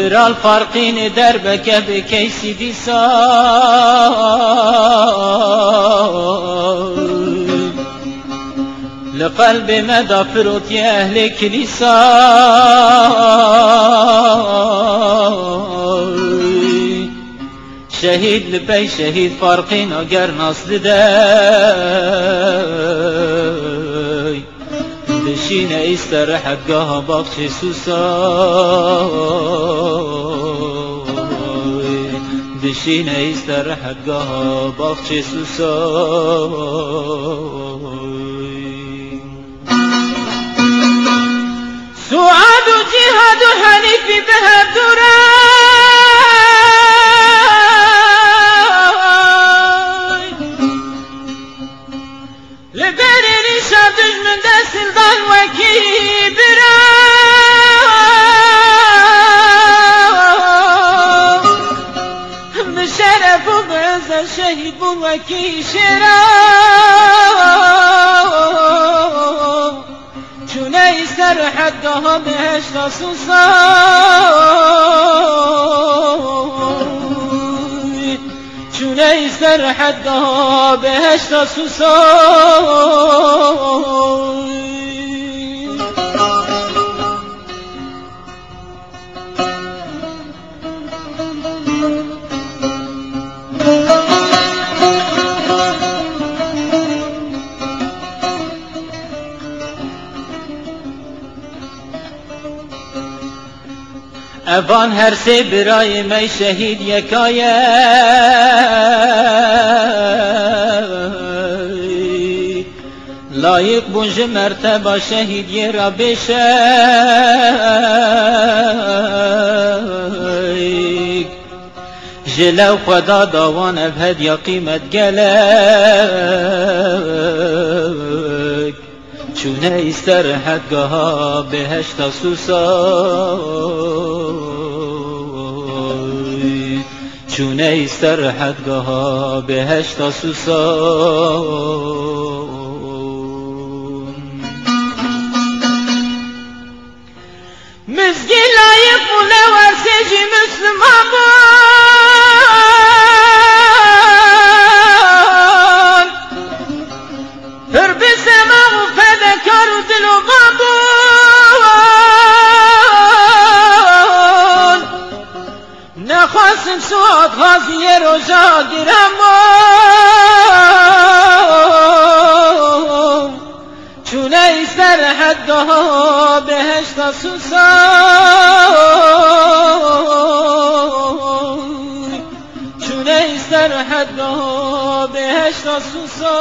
برال فرقین دربك بكيسي دي لقلب مدى فروت أهل كنيسة شهید لپی شهید فرقین اگر نسل دی دشينا يسترح حقها بطخي سوساوي دشينا يسترح حقها بطخي سوساوي سعاد جهاد حنيف ذهب دراب و بعز شهید بو وکی شرای چونه سر حدها بهشت سوسای چونه سر حدها بهشت سوسای اوان هر سه برای می شهید یکای لایق بونج مرتبه شهید را بشه. جلو خدا داوان افهد یا قیمت گلک. چونه ایستر حدگاه بهشت سوسای چونه ایستر حدگاه ها بهشت آسوسان. مزگی لای پوله ورسیجی مثل ما بود. گیرم چونه سر حدها بهشت سوسای چونه سر حدها بهشت سوسای